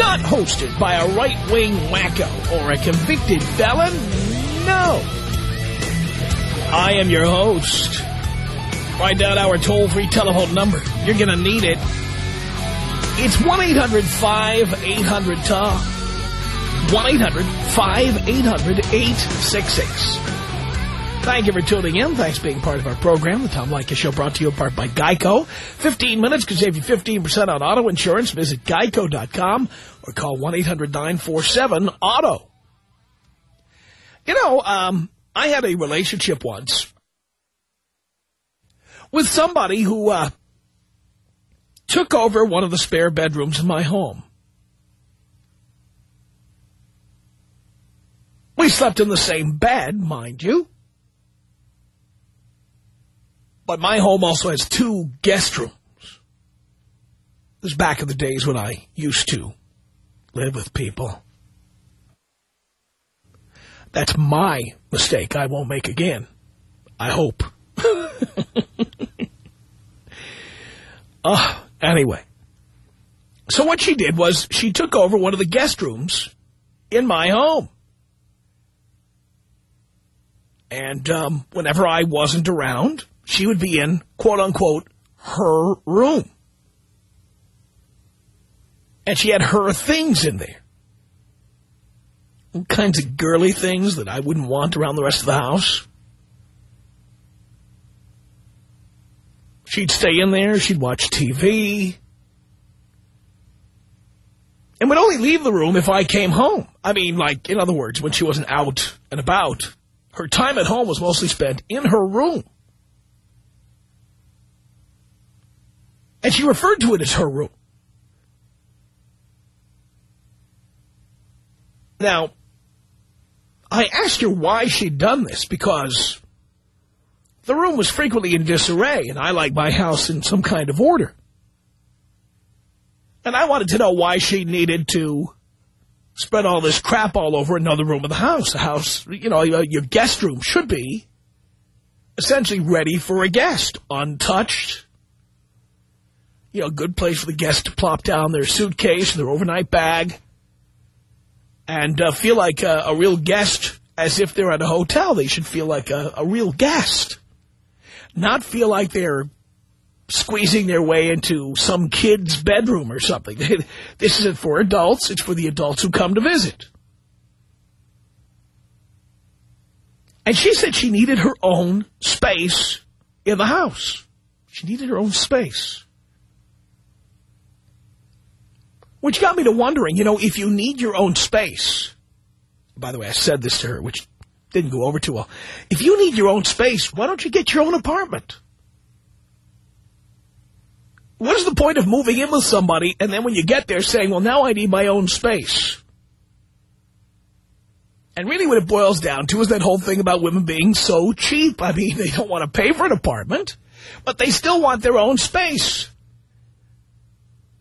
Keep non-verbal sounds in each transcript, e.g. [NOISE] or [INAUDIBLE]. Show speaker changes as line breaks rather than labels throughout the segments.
not hosted by a right-wing wacko or a convicted felon. No. I am your host. Write down our toll-free telephone number. You're going to need it. It's 1-800-5800-TOM. 1-800-5800-866. Thank you for tuning in. Thanks for being part of our program. The Tom Leykis Show brought to you in part by Geico. 15 minutes can save you 15% on auto insurance. Visit geico.com or call 1-800-947-AUTO. You know, um, I had a relationship once with somebody who uh, took over one of the spare bedrooms in my home. We slept in the same bed, mind you. But my home also has two guest rooms. This was back in the days when I used to live with people. That's my mistake I won't make again. I hope. [LAUGHS] uh, anyway. So what she did was she took over one of the guest rooms in my home. And um, whenever I wasn't around, she would be in, quote-unquote, her room. And she had her things in there. All kinds of girly things that I wouldn't want around the rest of the house. She'd stay in there. She'd watch TV. And would only leave the room if I came home. I mean, like, in other words, when she wasn't out and about, her time at home was mostly spent in her room. And she referred to it as her room. Now, I asked her why she'd done this, because the room was frequently in disarray, and I like my house in some kind of order. And I wanted to know why she needed to spread all this crap all over another room of the house. The house, you know, your guest room should be essentially ready for a guest, untouched, you know, a good place for the guests to plop down their suitcase, their overnight bag, and uh, feel like a, a, real guest as if they're at a hotel. They should feel like a, a real guest, not feel like they're squeezing their way into some kid's bedroom or something. [LAUGHS] this isn't for adults. It's for the adults who come to visit. And she said she needed her own space in the house. She needed her own space. Which got me to wondering, you know, if you need your own space, by the way, I said this to her, which didn't go over too well. If you need your own space, why don't you get your own apartment? What is the point of moving in with somebody and then when you get there saying, well, now I need my own space? And really what it boils down to is that whole thing about women being so cheap. I mean, they don't want to pay for an apartment, but they still want their own space.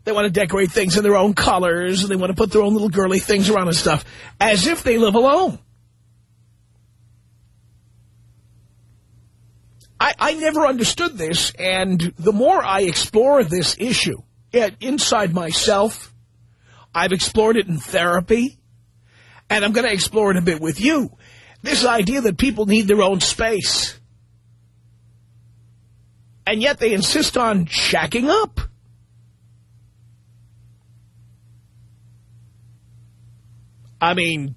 They want to decorate things in their own colors, and they want to put their own little girly things around and stuff, as if they live alone. I, I never understood this, and the more I explore this issue inside myself, I've explored it in therapy, and I'm going to explore it a bit with you. This idea that people need their own space. And yet they insist on shacking up. I mean,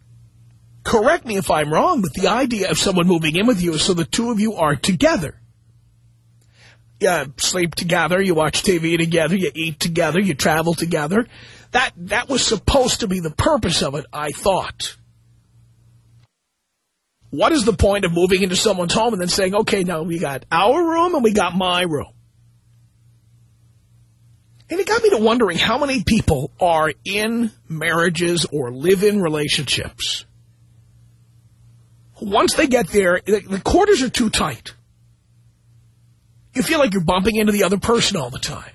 correct me if I'm wrong, but the idea of someone moving in with you is so the two of you are together. You sleep together, you watch TV together, you eat together, you travel together. That, that was supposed to be the purpose of it, I thought. What is the point of moving into someone's home and then saying, okay, now we got our room and we got my room? And it got me to wondering how many people are in marriages or live in relationships. Once they get there, the quarters are too tight. You feel like you're bumping into the other person all the time.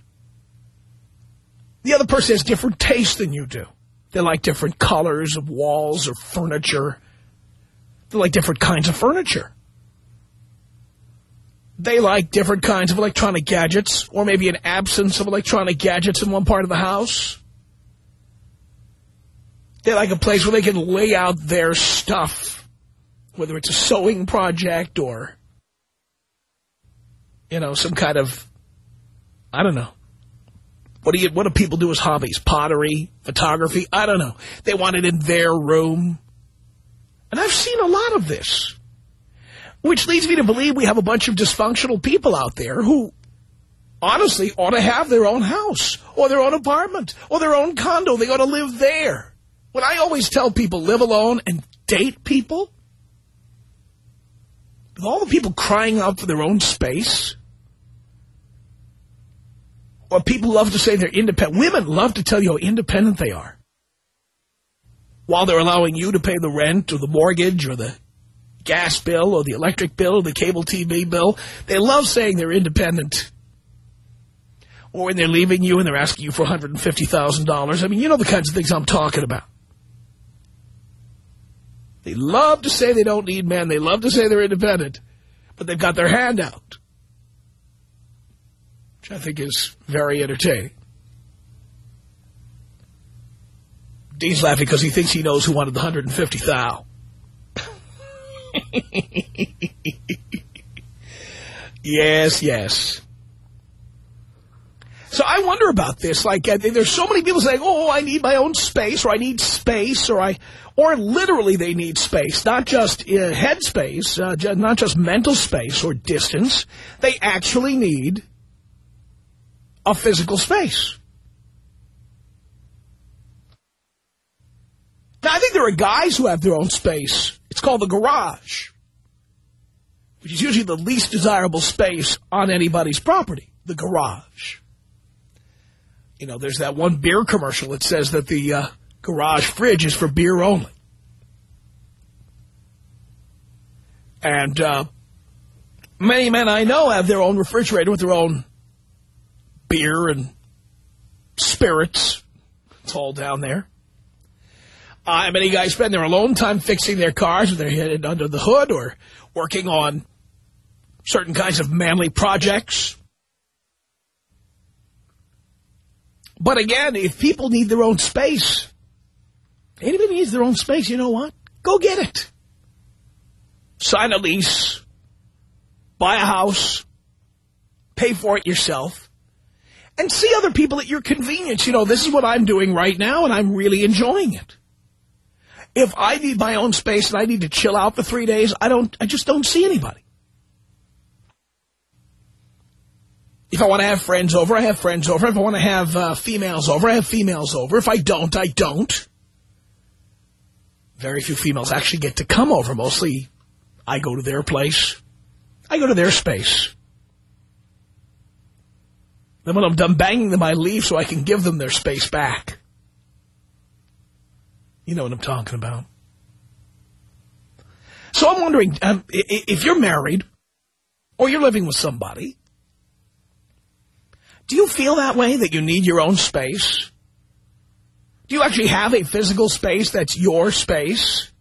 The other person has different tastes than you do. They like different colors of walls or furniture. They like different kinds of furniture. They like different kinds of electronic gadgets or maybe an absence of electronic gadgets in one part of the house. They like a place where they can lay out their stuff, whether it's a sewing project or, you know, some kind of, I don't know. What do you? What do people do as hobbies? Pottery, photography? I don't know. They want it in their room. And I've seen a lot of this. Which leads me to believe we have a bunch of dysfunctional people out there who honestly ought to have their own house or their own apartment or their own condo. They ought to live there. When I always tell people live alone and date people, with all the people crying out for their own space, or people love to say they're independent. Women love to tell you how independent they are. While they're allowing you to pay the rent or the mortgage or the gas bill or the electric bill or the cable TV bill. They love saying they're independent. Or when they're leaving you and they're asking you for $150,000. I mean, you know the kinds of things I'm talking about. They love to say they don't need men. They love to say they're independent. But they've got their hand out. Which I think is very entertaining. Dean's laughing because he thinks he knows who wanted the 150000 [LAUGHS] yes, yes. So I wonder about this. Like, uh, there's so many people saying, "Oh, I need my own space," or "I need space," or "I," or literally they need space, not just uh, head space, uh, not just mental space or distance. They actually need a physical space. Now, I think there are guys who have their own space. It's called the garage, which is usually the least desirable space on anybody's property, the garage. You know, there's that one beer commercial that says that the uh, garage fridge is for beer only. And uh, many men I know have their own refrigerator with their own beer and spirits. It's all down there. Uh, many guys spend their alone time fixing their cars, or they're headed under the hood, or working on certain kinds of manly projects. But again, if people need their own space, anybody needs their own space, you know what? Go get it. Sign a lease, buy a house, pay for it yourself, and see other people at your convenience. You know, this is what I'm doing right now, and I'm really enjoying it. If I need my own space and I need to chill out for three days, I don't. I just don't see anybody. If I want to have friends over, I have friends over. If I want to have uh, females over, I have females over. If I don't, I don't. Very few females actually get to come over. Mostly I go to their place. I go to their space. Then when I'm done banging them, I leave so I can give them their space back. You know what I'm talking about. So I'm wondering, um, if you're married or you're living with somebody, do you feel that way, that you need your own space? Do you actually have a physical space that's your space?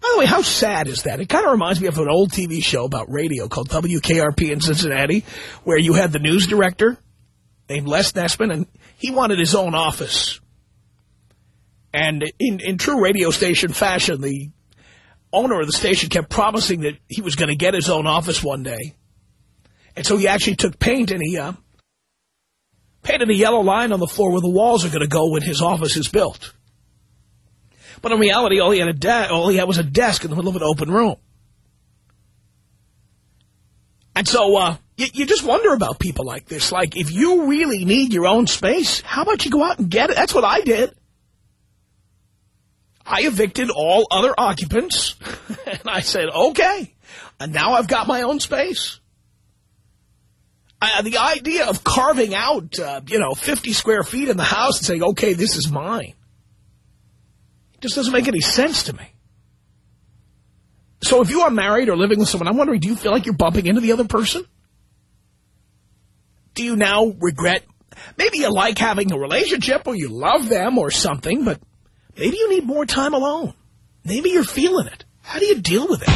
By the way, how sad is that? It kind of reminds me of an old TV show about radio called WKRP in Cincinnati, where you had the news director named Les Nessman, and he wanted his own office. And in, in true radio station fashion, the owner of the station kept promising that he was going to get his own office one day. And so he actually took paint and he uh, painted a yellow line on the floor where the walls are going to go when his office is built. But in reality, all he had a all he had was a desk in the middle of an open room. And so uh, you, you just wonder about people like this. Like, if you really need your own space, how about you go out and get it? That's what I did. I evicted all other occupants, [LAUGHS] and I said, okay, and now I've got my own space. Uh, the idea of carving out, uh, you know, 50 square feet in the house and saying, okay, this is mine, just doesn't make any sense to me. So if you are married or living with someone, I'm wondering, do you feel like you're bumping into the other person? Do you now regret, maybe you like having a relationship or you love them or something, but maybe you need more time alone. Maybe you're feeling it. How do you deal with it?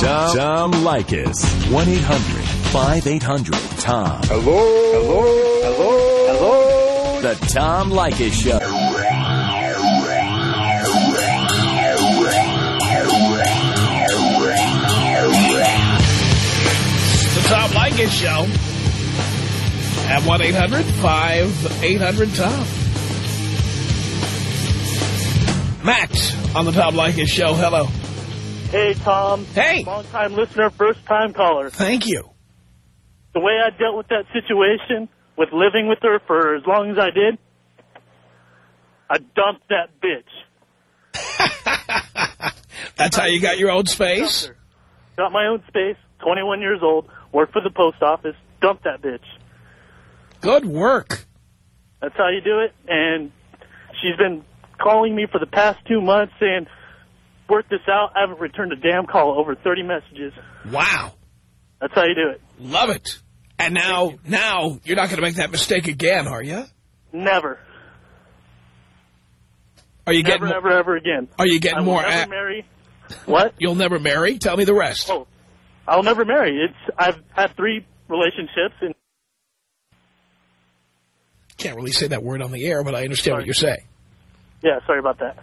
Tom, Tom Leykis. 1-800-5800-TOM.
Hello? Hello? Hello? Hello?
The Tom Leykis Show.
The Tom Leykis Show at 1-800-5800-TOM. Matt on the Tom Leykis Show. Hello.
Hey, Tom.
Hey.
Long-time listener, first-time caller.
Thank you.
The way I dealt with that situation, with living with her for as long as I did, I dumped that bitch. [LAUGHS]
That's how you got your own space?
Got my own space, 21 years old, worked for the post office, dumped that bitch.
Good work.
That's how you do it. And she's been calling me for the past two months saying, work this out. I haven't returned a damn call, over 30 messages.
Wow.
That's how you do it.
Love it. And now, now you're not going to make that mistake again, are you?
Never.
Are you
Never,
getting?
never, ever again.
Are you getting more?
never marry. What?
You'll never marry? Tell me the rest.
Oh, I'll never marry. It's I've had three relationships, and
Can't really say that word on the air, but I understand what you're saying.
Yeah, sorry about that.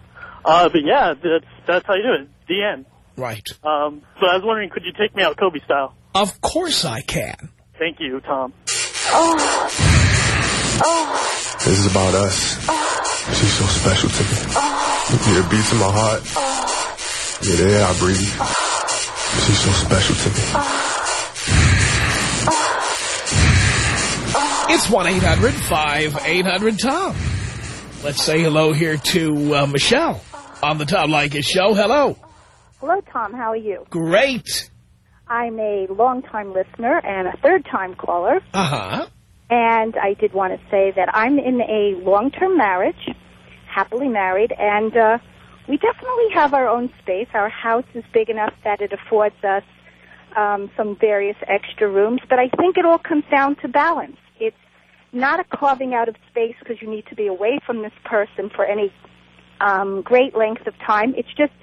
Uh, but yeah, that's that's how you do it. The end.
Right.
Um, so I was wondering, could you take me out Kobe style?
Of course I can.
Thank you, Tom.
oh This is about us. She's so special to me. Yeah, it beats in my heart. Yeah, the air I breathe. She's so special to me.
It's 1-800-5800-TOM. Let's say hello here to uh, Michelle on the Tom Leykis show. Hello.
Hello, Tom. How are you?
Great.
I'm a longtime listener and a third-time caller,
Uh-huh.
and I did want to say that I'm in a long-term marriage, happily married, and uh, we definitely have our own space. Our house is big enough that it affords us um, some various extra rooms, but I think it all comes down to balance. Not a carving out of space because you need to be away from this person for any um, great length of time. It's just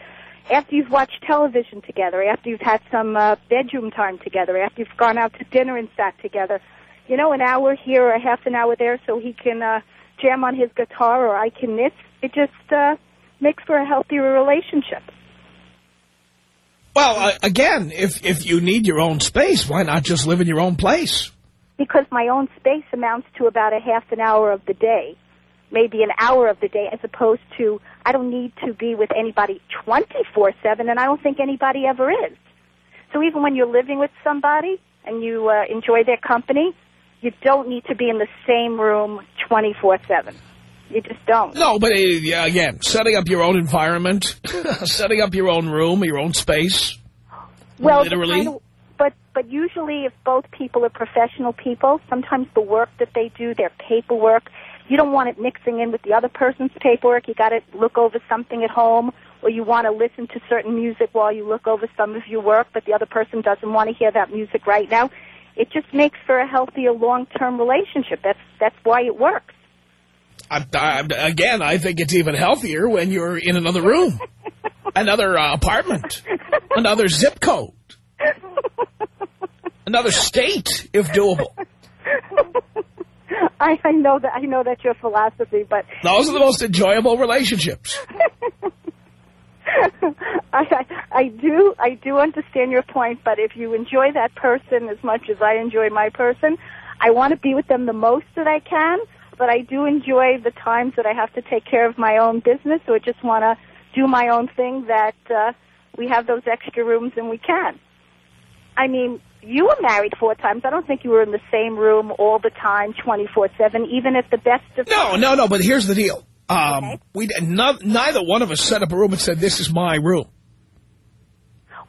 after you've watched television together, after you've had some uh, bedroom time together, after you've gone out to dinner and sat together, you know, an hour here or half an hour there so he can uh, jam on his guitar or I can knit. It just uh, makes for a healthier relationship.
Well, uh, again, if, if you need your own space, why not just live in your own place?
Because my own space amounts to about a half an hour of the day, maybe an hour of the day, as opposed to I don't need to be with anybody 24-7, and I don't think anybody ever is. So even when you're living with somebody and you uh, enjoy their company, you don't need to be in the same room 24-7. You just don't.
No, but uh, yeah, again, setting up your own environment, [LAUGHS] setting up your own room, your own space.
Well,
literally.
But but usually, if both people are professional people, sometimes the work that they do, their paperwork, you don't want it mixing in with the other person's paperwork. You got to look over something at home, or you want to listen to certain music while you look over some of your work, but the other person doesn't want to hear that music right now. It just makes for a healthier long-term relationship. That's that's why it works.
I, I, again, I think it's even healthier when you're in another room, [LAUGHS] another uh, apartment, another zip code, [LAUGHS] another state, if doable. [LAUGHS]
I, I know that I know that's your philosophy, but
Those are the most enjoyable relationships. [LAUGHS]
I, I I do I do understand your point, but if you enjoy that person as much as I enjoy my person, I want to be with them the most that I can. But I do enjoy the times that I have to take care of my own business, or just want to do my own thing. That uh, we have those extra rooms and we can. I mean, you were married four times. I don't think you were in the same room all the time, twenty four seven. Even if the best of
No, no, no, but here's the deal. Um,
Okay.
we no, Neither one of us set up a room and said, this is my room.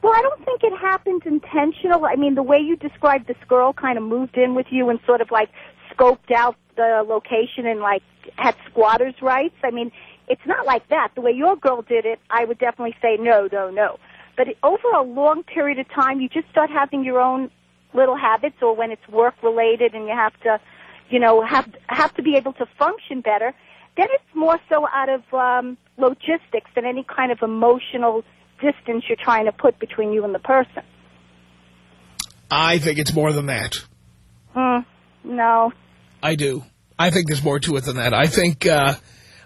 Well, I don't think it happened intentional. I mean, the way you described this girl kind of moved in with you and sort of like scoped out the location and like had squatters' rights. I mean, it's not like that. The way your girl did it, I would definitely say no, no, no. But over a long period of time, you just start having your own little habits, or when it's work related and you have to, you know, have have to be able to function better. Then it's more so out of um, logistics than any kind of emotional distance you're trying to put between you and the person.
I think it's more than that.
Hmm. No.
I do. I think there's more to it than that. I think, uh,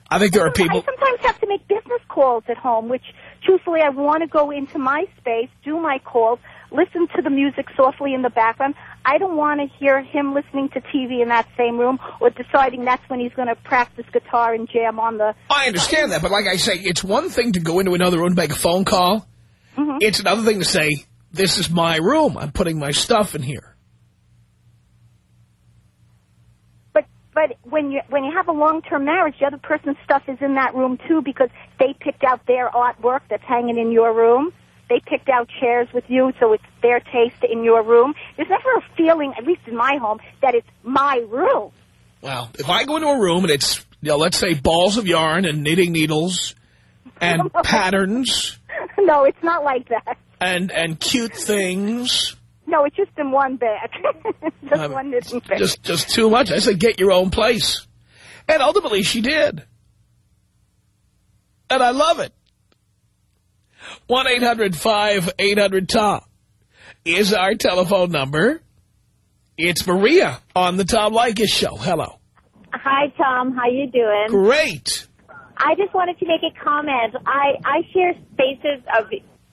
I think there are people...
I sometimes have to make business calls at home, which, truthfully, I want to go into my space, do my calls, listen to the music softly in the background. I don't want to hear him listening to TV in that same room or deciding that's when he's going to practice guitar and jam on the...
I understand that, but like I say, it's one thing to go into another room and make a phone call.
Mm -hmm.
It's another thing to say, this is my room. I'm putting my stuff in here.
But but when you when you have a long-term marriage, the other person's stuff is in that room, too, because they picked out their artwork that's hanging in your room. They picked out chairs with you, so it's their taste in your room. There's never a feeling, at least in my home, that it's my room.
Well, if I go into a room and it's, you know, let's say balls of yarn and knitting needles and [LAUGHS] patterns.
No, it's not like that.
And and cute things.
No, it's just in one bed. [LAUGHS] just um, one knitting bed.
Just, just too much. I said, get your own place. And ultimately, she did. And I love it. 1-800-5800-TOM is our telephone number. It's Maria on the Tom Leykis Show. Hello.
Hi, Tom. How you doing?
Great.
I just wanted to make a comment. I, I share spaces of...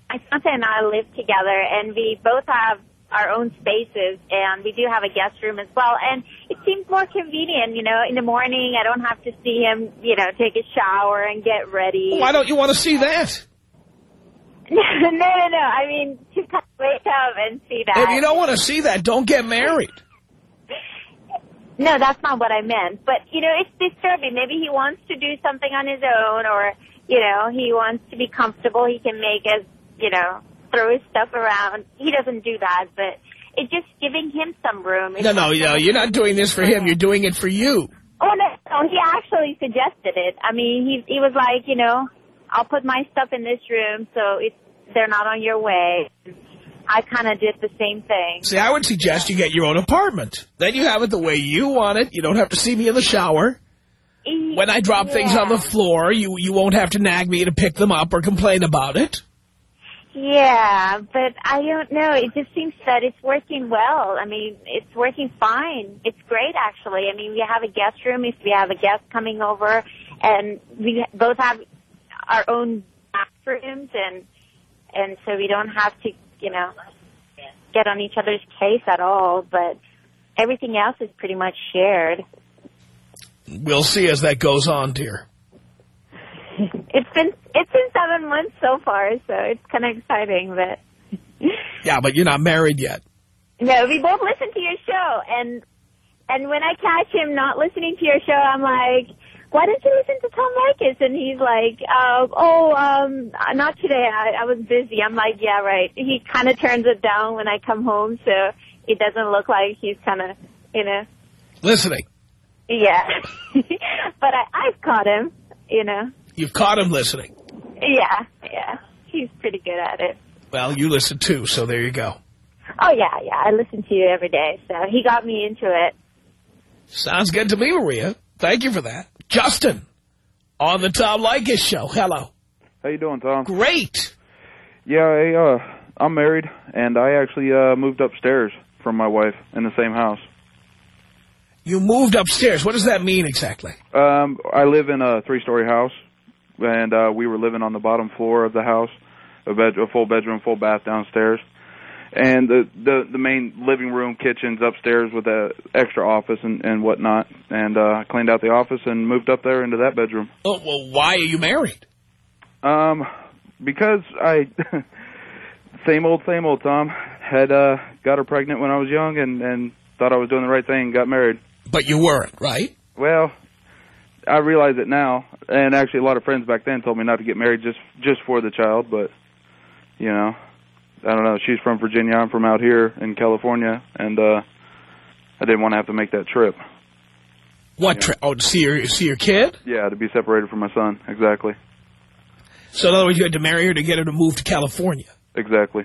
my fiancé and I live together, and we both have our own spaces, and we do have a guest room as well. And it seems more convenient, you know, in the morning I don't have to see him, you know, take a shower and get ready.
Oh, Why don't you want to see that? [LAUGHS]
no, no, no. I mean, to wake up and see that.
If you don't want to see that, don't get married. [LAUGHS]
No, that's not what I meant. But, you know, it's disturbing. Maybe he wants to do something on his own or, you know, he wants to be comfortable. He can make us, you know, throw his stuff around. He doesn't do that, but it's just giving him some room.
It's no, no, no, you're not doing this for him. You're doing it for you.
Oh, no, no, he actually suggested it. I mean, he he was like, you know, I'll put my stuff in this room so it's they're not on your way. I kind of did the same thing.
See, I would suggest you get your own apartment. Then you have it the way you want it. You don't have to see me in the shower. When I drop
yeah.
things on the floor, you you won't have to nag me to pick them up or complain about it.
Yeah, but I don't know. It just seems that it's working well. I mean, it's working fine. It's great, actually. I mean, we have a guest room if we have a guest coming over, and we both have our own bathrooms, and and so we don't have to, you know, get on each other's case at all. But everything else is pretty much shared.
We'll see as that goes on, dear. [LAUGHS]
it's been it's months so far, so it's kind of exciting. But [LAUGHS]
yeah, but you're not married yet.
No, we both listen to your show, and and when I catch him not listening to your show, I'm like, why didn't you listen to Tom Leykis? And he's like, uh, oh, um, not today. I, I was busy. I'm like, yeah, right. He kind of turns it down when I come home, so it doesn't look like he's kind of, you know.
Listening.
Yeah. [LAUGHS] but I, I've caught him, you know.
You've caught him listening.
Yeah, yeah. He's pretty good at it.
Well, you listen too, so there you go.
Oh, yeah, yeah. I listen to you every day, so he got me into it.
Sounds good to me, Maria. Thank you for that. Justin, on the Tom Leykis show. Hello.
How you doing, Tom?
Great.
Yeah, I, uh, I'm married, and I actually uh, moved upstairs from my wife in the same house.
You moved upstairs. What does that mean exactly?
Um, I live in a three-story house, and uh, we were living on the bottom floor of the house, a, bed, a full bedroom, full bath downstairs. And the the the main living room kitchen's upstairs with a extra office and and whatnot. And uh cleaned out the office and moved up there into that bedroom.
Oh well why are you married?
Um because i [LAUGHS] same old same old tom. Had uh got her pregnant when i was young and and thought i was doing the right thing and got married.
But you weren't right?
Well i realize it now and actually a lot of friends back then told me not to get married just just for the child but you know I don't know. She's from Virginia. I'm from out here in California, and uh, I didn't want to have to make that trip.
What? trip? oh, to see your see your kid?
Yeah, to be separated from my son. Exactly.
So in other words, you had to marry her to get her to move to California,
Exactly.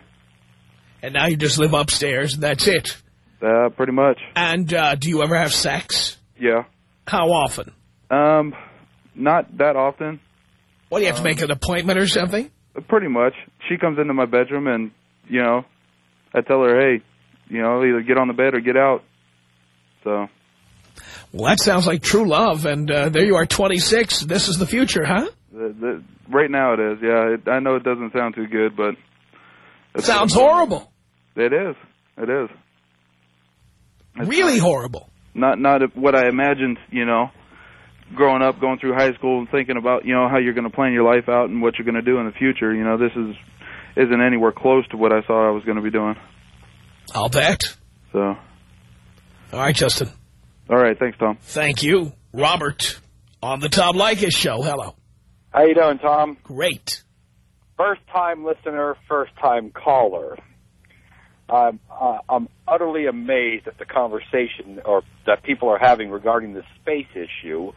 and now you just live upstairs, and that's it.
Uh, pretty much.
And uh, do you ever have sex?
Yeah.
How often?
Um, not that often.
What do you have to make an appointment or something?
Pretty much. She comes into my bedroom, and you know, I tell her, hey, you know, either get on the bed or get out. So.
Well, that sounds like true love, and uh, there you are, 26. This is the future, huh?
The, the, right now it is, yeah. It, I know it doesn't sound too good, but...
It sounds horrible.
It is. It is. It's
really horrible.
Not not what I imagined, you know, growing up, going through high school and thinking about, you know, how you're going to plan your life out and what you're going to do in the future. You know, this is isn't anywhere close to what I thought I was going to be doing.
I'll bet.
So.
All right, Justin.
All right. Thanks, Tom.
Thank you. Robert, on the Tom Leykis show. Hello.
How you doing, Tom?
Great.
First time listener, first time caller. I'm uh, I'm utterly amazed at the conversation or that people are having regarding the space issue.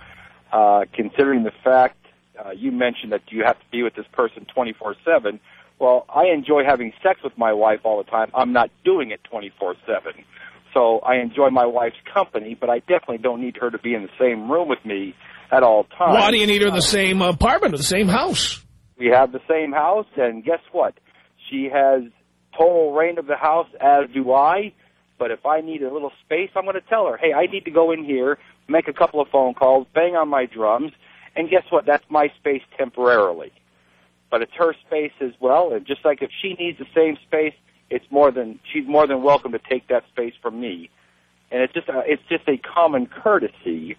Uh, considering the fact uh, you mentioned that you have to be with this person 24/7. Well, I enjoy having sex with my wife all the time. I'm not doing it 24/7. So I enjoy my wife's company, but I definitely don't need her to be in the same room with me at all times.
Why do you need her in the same apartment or the same house?
We have the same house, and guess what? She has total rein of the house, as do I. But if I need a little space, I'm going to tell her, hey, I need to go in here, make a couple of phone calls, bang on my drums, and guess what? That's my space temporarily. But it's her space as well, and just like if she needs the same space, it's more than she's more than welcome to take that space from me. And it's just a, it's just a common courtesy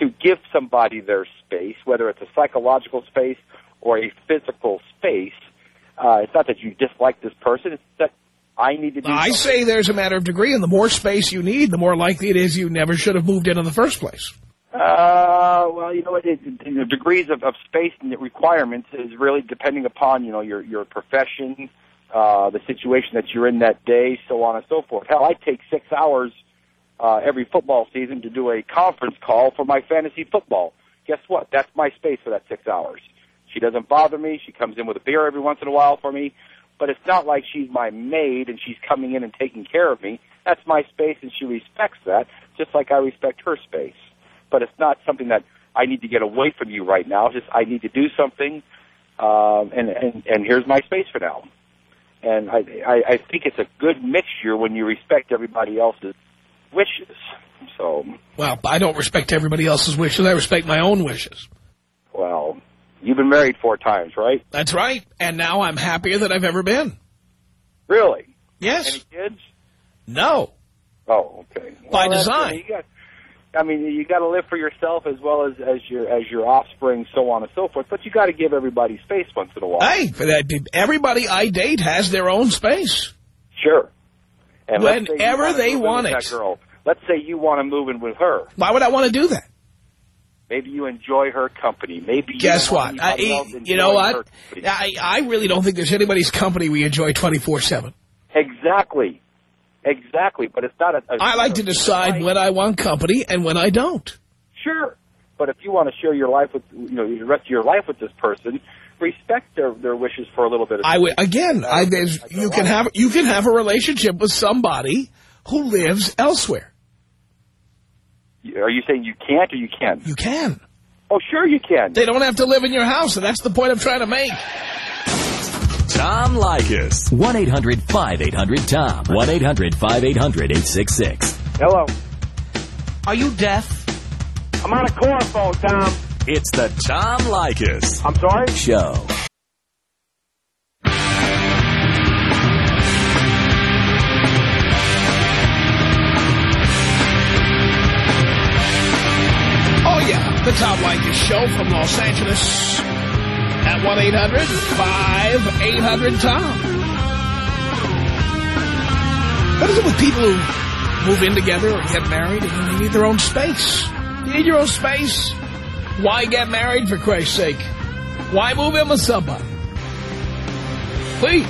to give somebody their space, whether it's a psychological space or a physical space. Uh, it's not that you dislike this person; it's that I need to do.
I
something.
say there's a matter of degree, and the more space you need, the more likely it is you never should have moved in in the first place.
Uh, well, you know what? It, it, the degrees of, of space and the requirements is really depending upon you know your your profession, uh, the situation that you're in that day, so on and so forth. Hell, I take six hours uh, every football season to do a conference call for my fantasy football. Guess what? That's my space for that six hours. She doesn't bother me. She comes in with a beer every once in a while for me, but it's not like she's my maid and she's coming in and taking care of me. That's my space, and she respects that, just like I respect her space. But it's not something that I need to get away from you right now. It's just I need to do something, um, and and and here's my space for now. And I, I I think it's a good mixture when you respect everybody else's wishes. So,
Well, I don't respect everybody else's wishes. I respect my own wishes.
well, you've been married four times, right?
That's right. And now I'm happier than I've ever been.
Really?
Yes.
Any kids?
No.
Oh, okay.
By design.
You got, I mean, you got to live for yourself as well as as your as your offspring, so on and so forth. But you got to give everybody space once in a while.
Hey, for that, everybody I date has their own space.
Sure. And let's say you
Whenever they want it.
That girl. Let's say you want to move in with her.
Why would I want to do that?
Maybe you enjoy her company. Maybe you
Guess what? I, you know what? I, I really don't think there's anybody's company we enjoy 24-7.
Exactly. Exactly. But it's not a. a
I like to decide when I want company and when I don't.
Sure. But if you want to share your life with, you know, the rest of your life with this person, respect their their wishes for a little bit of
I would again. I, there's, you can have you can have a relationship with somebody who lives elsewhere.
Are you saying you can't or you can?
You can.
Oh, sure you can.
They don't have to live in your house, and that's the point I'm trying to make.
Tom Leykis.
1-800-5800-TOM. 1-800-5800-866.
Hello.
Are you deaf?
I'm on a car phone, Tom.
It's the Tom Leykis.
I'm sorry?
Show.
The Tom Leykis Show from Los Angeles at 1-800-5800-TOM. What is it with people who move in together or get married and they need their own space? You need your own space. Why get married, for Christ's sake? Why move in with somebody? Please.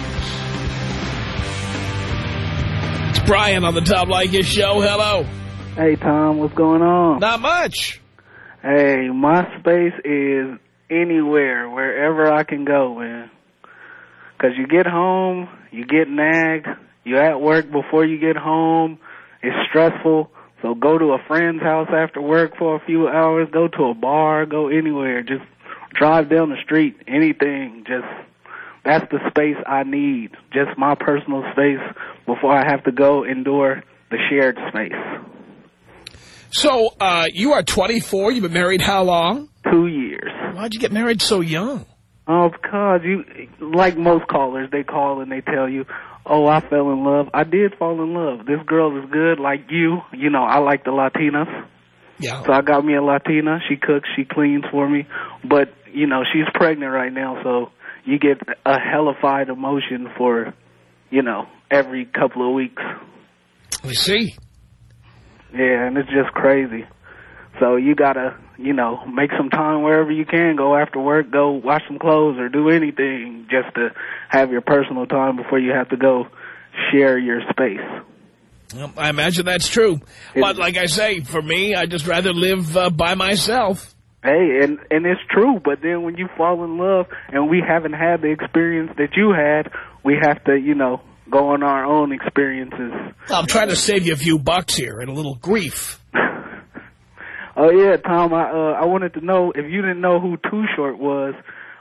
It's Brian on the Tom Leykis show. Hello.
Hey, Tom, what's going on?
Not much.
Hey, my space is anywhere, wherever I can go, man. Because you get home, you get nagged, you're at work before you get home, it's stressful, so go to a friend's house after work for a few hours, go to a bar, go anywhere, just drive down the street, anything, just... That's the space I need, just my personal space before I have to go endure the shared space.
So, uh, you are 24. You've been married how long?
Two years.
Why'd you get married so young?
Oh, because you, like most callers, they call and they tell you, oh, I fell in love. I did fall in love. This girl is good, like you. You know, I like the Latinas.
Yeah.
So I got me a Latina. She cooks, she cleans for me. But, you know, she's pregnant right now, so you get a hellified emotion for, you know, every couple of weeks.
We see.
Yeah, and it's just crazy. So you gotta, you know, make some time wherever you can. Go after work, go wash some clothes, or do anything just to have your personal time before you have to go share your space.
I imagine that's true. But like I say, for me, I'd just rather live uh, by myself.
Hey, and and it's true. But then when you fall in love, and we haven't had the experience that you had, we have to, you know, go on our own experiences.
I'm trying to save you a few bucks here and a little grief. [LAUGHS]
Oh yeah, Tom. I uh, I wanted to know if you didn't know who Too Short was.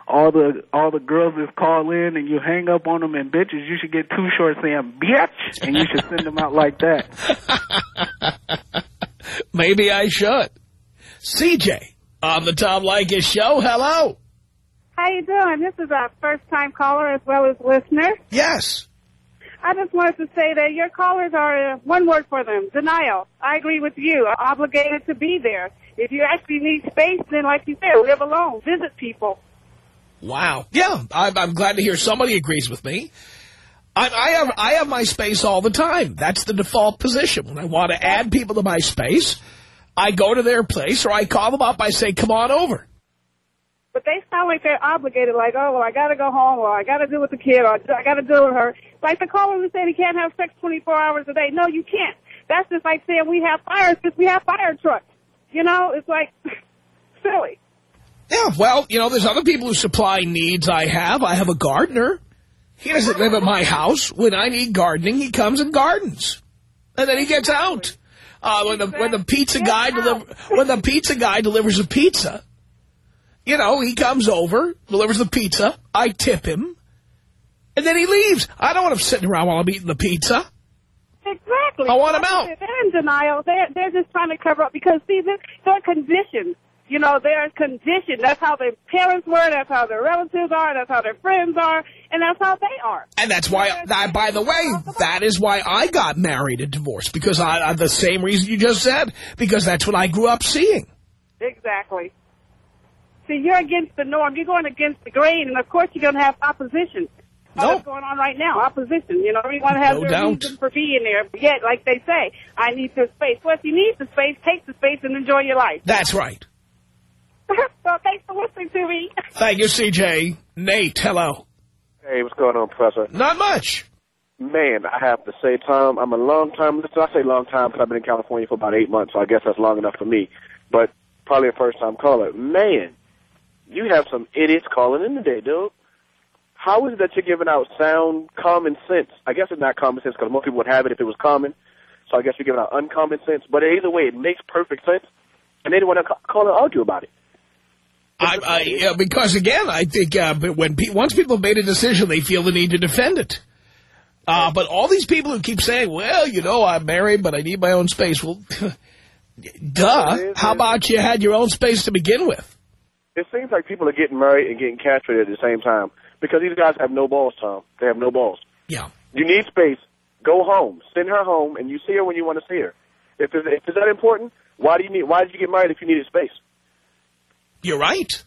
All the all the girls that call in and you hang up on them and bitches, you should get Too Short saying bitch, and you should send them out like that. [LAUGHS]
Maybe I should. CJ on the Tom Leykis show. Hello.
How you doing? This is a first-time caller as well as listener.
Yes.
I just wanted to say that your callers are uh, one word for them: denial. I agree with you. Obligated to be there. If you actually need space, then like you said, live alone, visit people.
Wow. Yeah, I'm, I'm glad to hear somebody agrees with me. I, I have I have my space all the time. That's the default position. When I want to add people to my space, I go to their place or I call them up. I say, come on over.
But they sound like they're obligated, like, oh, well, I got to go home, or I got to deal with the kid, or I got to deal with her. Like the caller who said he can't have sex 24 hours a day. No, you can't. That's just like saying we have fires because we have fire trucks. You know, it's like [LAUGHS] silly.
Yeah, well, you know, there's other people who supply needs I have. I have a gardener. He doesn't live at my house. When I need gardening, he comes and gardens. And then he gets out. Uh, when the when the pizza guy deliver when the pizza guy delivers a pizza, you know, he comes over, delivers the pizza, I tip him, and then he leaves. I don't want him sitting around while I'm eating the pizza.
Exactly.
I want 'em out.
They're in denial. They're, they're just trying to cover up because, see, they're, they're conditioned. You know, they're conditioned. That's how their parents were. That's how their relatives are. That's how their friends are. And that's how they are.
And that's why, I, by the way, that is why I got married and divorced. Because I, I, the same reason you just said. Because that's what I grew up seeing.
Exactly. See, you're against the norm. You're going against the grain. And, of course, you're going to have opposition.
No.
What's going on right now? Opposition. You know, everyone has
No
their
doubt.
reason for being there. But yet, like they say, I need the space. Well, if you need the space, take the space and enjoy your life.
That's right. [LAUGHS]
so thanks for listening to me. [LAUGHS]
Thank you, CJ. Nate, hello.
Hey, what's going on, Professor?
Not much.
Man, I have to say, Tom, I'm a long time listener. I say long time because I've been in California for about eight months, so I guess that's long enough for me. But probably a first time caller. Man, you have some idiots calling in today, dude. How is it that you're giving out sound common sense? I guess it's not common sense because most people would have it if it was common. So I guess you're giving out uncommon sense. But either way, it makes perfect sense. And they don't want to call and argue about it.
I, I, yeah, because, again, I think uh, when pe once people have made a decision, they feel the need to defend it. Uh, but all these people who keep saying, well, you know, I'm married, but I need my own space. Well, [LAUGHS] duh. How about you had your own space to begin with?
It seems like people are getting married and getting castrated at the same time because these guys have no balls, Tom. They have no balls.
Yeah.
You need space. Go home. Send her home, and you see her when you want to see her. If it's, if it's that important, why do you need? Why did you get married if you needed space?
You're right.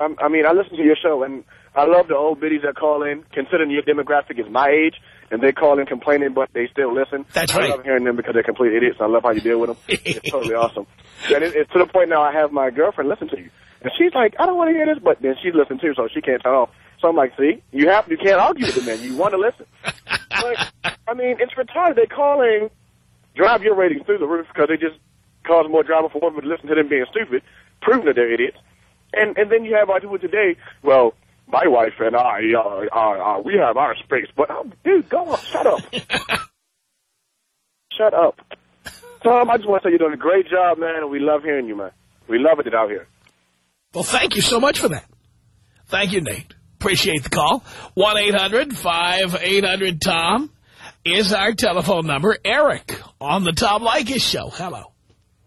I, I mean, I listen to your show, and I love the old biddies that call in, considering your demographic is my age, and they call in complaining, but they still listen.
That's
I
right.
love hearing them because they're complete idiots. I love how you deal with them. it's totally awesome. And it, it's to the point now I have my girlfriend listen to you. And she's like, I don't want to hear this, but then she's listening too, so she can't turn off. So I'm like, see, you have you can't argue with the man. You want to listen. Like, I mean, it's retarded. They're calling, drive your ratings through the roof because they just cause more drama for one would listen to them being stupid, proving that they're idiots. And and then you have I do it today. Well, my wife and I, uh, uh, uh, we have our space, but oh, dude, go on, shut up, [LAUGHS] shut up. Tom, I just want to say you're doing a great job, man, and we love hearing you, man. We love it out here.
Well, thank you so much for that. Thank you, Nate. Appreciate the call. 1-800-5800-TOM is our telephone number. Eric on the Tom Leykis show. Hello.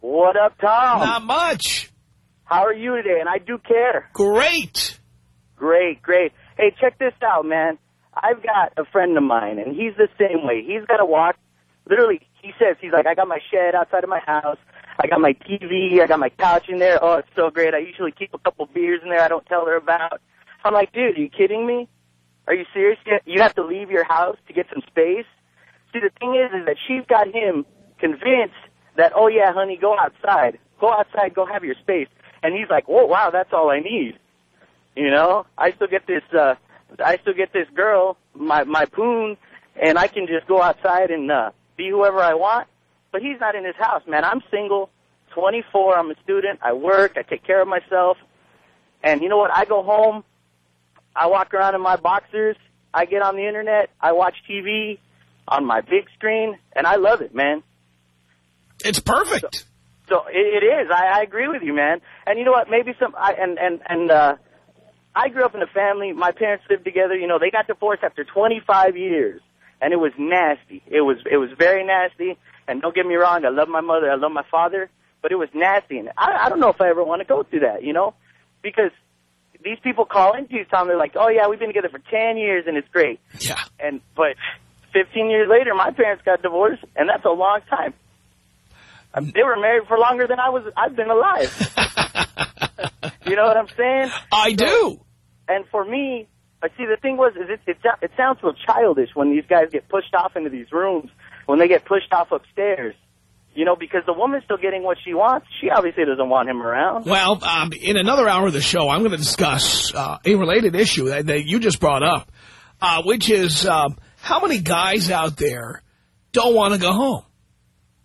What up, Tom?
Not much.
How are you today? And I do care.
Great.
Great, great. Hey, check this out, man. I've got a friend of mine, and he's the same way. He's got to walk, literally, he says, he's like, I got my shed outside of my house. I got my TV. I got my couch in there. Oh, it's so great. I usually keep a couple beers in there I don't tell her about. I'm like, dude, are you kidding me? Are you serious? You have to leave your house to get some space? See, the thing is, is that she's got him convinced that, oh, yeah, honey, go outside. Go outside. Go have your space. And he's like, oh, wow, that's all I need. You know, I still get this, uh, I still get this girl, my, my poon, and I can just go outside and, uh, be whoever I want. But he's not in his house, man. I'm single, 24, I'm a student, I work, I take care of myself. And you know what? I go home, I walk around in my boxers, I get on the internet, I watch TV on my big screen, and I love it, man.
It's perfect.
So, so it, it is. I, I agree with you, man. And you know what? Maybe some. I, and and and uh, I grew up in a family. My parents lived together. You know, they got divorced after 25 years, and it was nasty. It was it was very nasty. And don't get me wrong, I love my mother, I love my father, but it was nasty. And I, I don't know if I ever want to go through that, you know, because these people call into you, Tom. They're like, "Oh yeah, we've been together for 10 years, and it's great."
Yeah.
And but 15 years later, my parents got divorced, and that's a long time. They were married for longer than I was. I've been alive. [LAUGHS] you know what I'm saying?
I do.
And for me, I see the thing was is it, it it sounds so childish when these guys get pushed off into these rooms when they get pushed off upstairs. You know, because the woman's still getting what she wants. She obviously doesn't want him around.
Well, um, in another hour of the show, I'm going to discuss uh, a related issue that, that, you just brought up, uh, which is um, how many guys out there don't want to go home?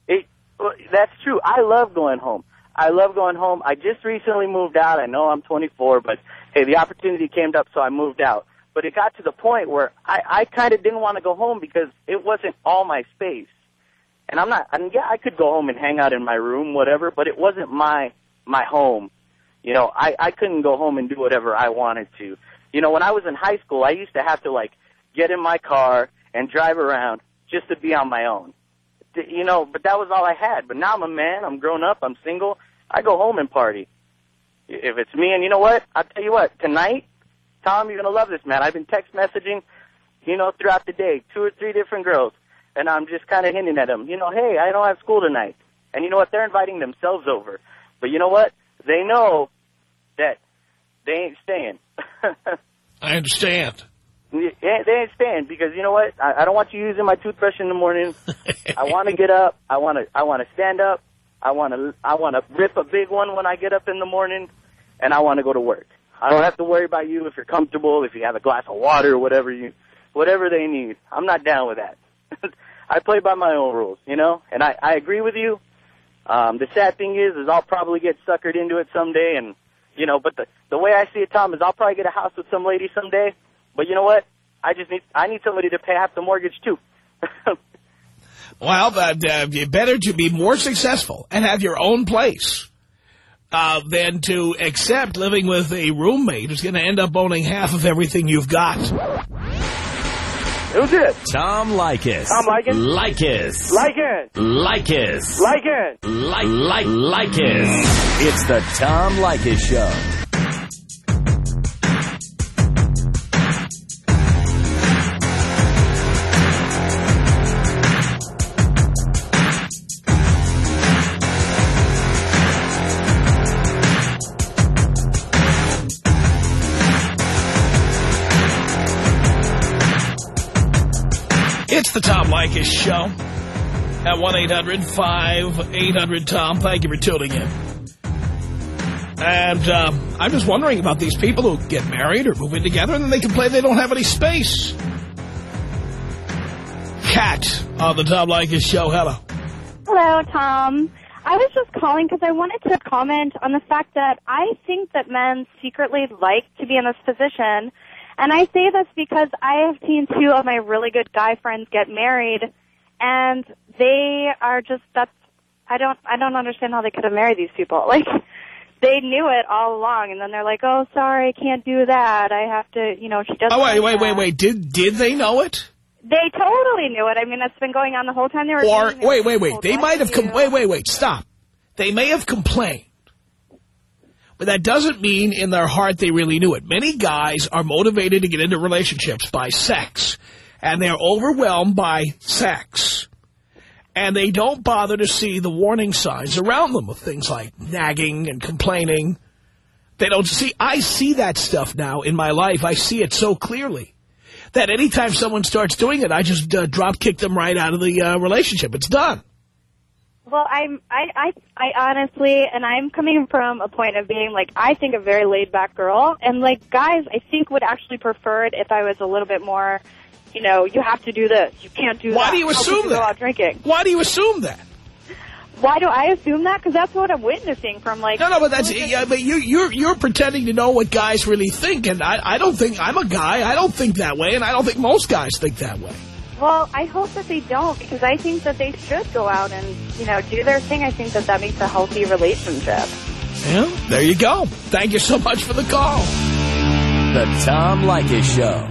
It, well, that's true. I love going home. I love going home. I just recently moved out. I know I'm 24, but hey, the opportunity came up, so I moved out. But it got to the point where I, I kind of didn't want to go home because it wasn't all my space. And I'm not, I mean, yeah, I could go home and hang out in my room, whatever, but it wasn't my, my home. You know, I, I couldn't go home and do whatever I wanted to. You know, when I was in high school, I used to have to like get in my car and drive around just to be on my own. You know, but that was all I had. But now I'm a man, I'm grown up, I'm single. I go home and party. If it's me, and you know what? I'll tell you what, tonight, Tom, you're going to love this, man. I've been text messaging, you know, throughout the day, two or three different girls and I'm just kind of hinting at them, you know, hey, I don't have school tonight. And you know what? They're inviting themselves over. But you know what? They know that they ain't staying. [LAUGHS]
I understand.
They ain't staying because you know what? I, I don't want you using my toothbrush in the morning. [LAUGHS] I want to get up. I want to. I want to stand up. I want to. I want to rip a big one when I get up in the morning, and I want to go to work. I don't have to worry about you if you're comfortable, if you have a glass of water or whatever you, whatever they need. I'm not down with that. [LAUGHS] I play by my own rules, you know, and I, I agree with you. Um, the sad thing is, is I'll probably get suckered into it someday, and you know, but the the way I see it, Tom, is I'll probably get a house with some lady someday. But you know what? I just need I need somebody to pay half the mortgage too. [LAUGHS]
well, uh, uh, better to be more successful and have your own place uh, than to accept living with a roommate who's going to end up owning half of everything you've got.
Who's it? Tom Leykis.
Tom Leykis?
Leykis.
Leykis.
Leykis.
Leykis.
Like, like, Leykis. It's the Tom Leykis Show.
The Tom Leykis Show at 1-800-5800-TOM. Thank you for tuning in. And um, I'm just wondering about these people who get married or move in together and then they complain they don't have any space. Cat on the Tom Leykis show. Hello.
Hello, Tom. I was just calling because I wanted to comment on the fact that I think that men secretly like to be in this position. And I say this because I have seen two of my really good guy friends get married and they are just that's I don't I don't understand how they could have married these people. [LAUGHS] Like they knew it all along and then they're like, "Oh, sorry, I can't do that. I have to, you know, she doesn't."
Oh, wait, wait,
that."
wait, wait. Did did they know it?
They totally knew it. I mean, that's been going on the whole time they were
Or. Wait, wait, wait. They might have
to
com-
do.
wait, wait, wait. Stop. They may have complained. But that doesn't mean in their heart they really knew it. Many guys are motivated to get into relationships by sex. And they're overwhelmed by sex. And they don't bother to see the warning signs around them of things like nagging and complaining. They don't see, I see that stuff now in my life. I see it so clearly that anytime someone starts doing it, I just uh, drop kick them right out of the uh, relationship. It's done.
Well, I'm I, I I honestly, and I'm coming from a point of being like I think a very laid back girl, and like guys, I think would actually prefer it if I was a little bit more, you know, you have to do this, you can't do that.
Why do you assume
you
that?
Go out drinking.
Why do you assume that?
Why do I assume that? Because that's what I'm witnessing from like.
No, no, but that's yeah, but you you're you're pretending to know what guys really think, and I I don't think I'm a guy. I don't think that way, and I don't think most guys think that way.
Well, I hope that they don't because I think that they should go out and you know do their thing. I think that that makes a healthy relationship.
Yeah, there you go. Thank you so much for the call.
The Tom Leykis Show.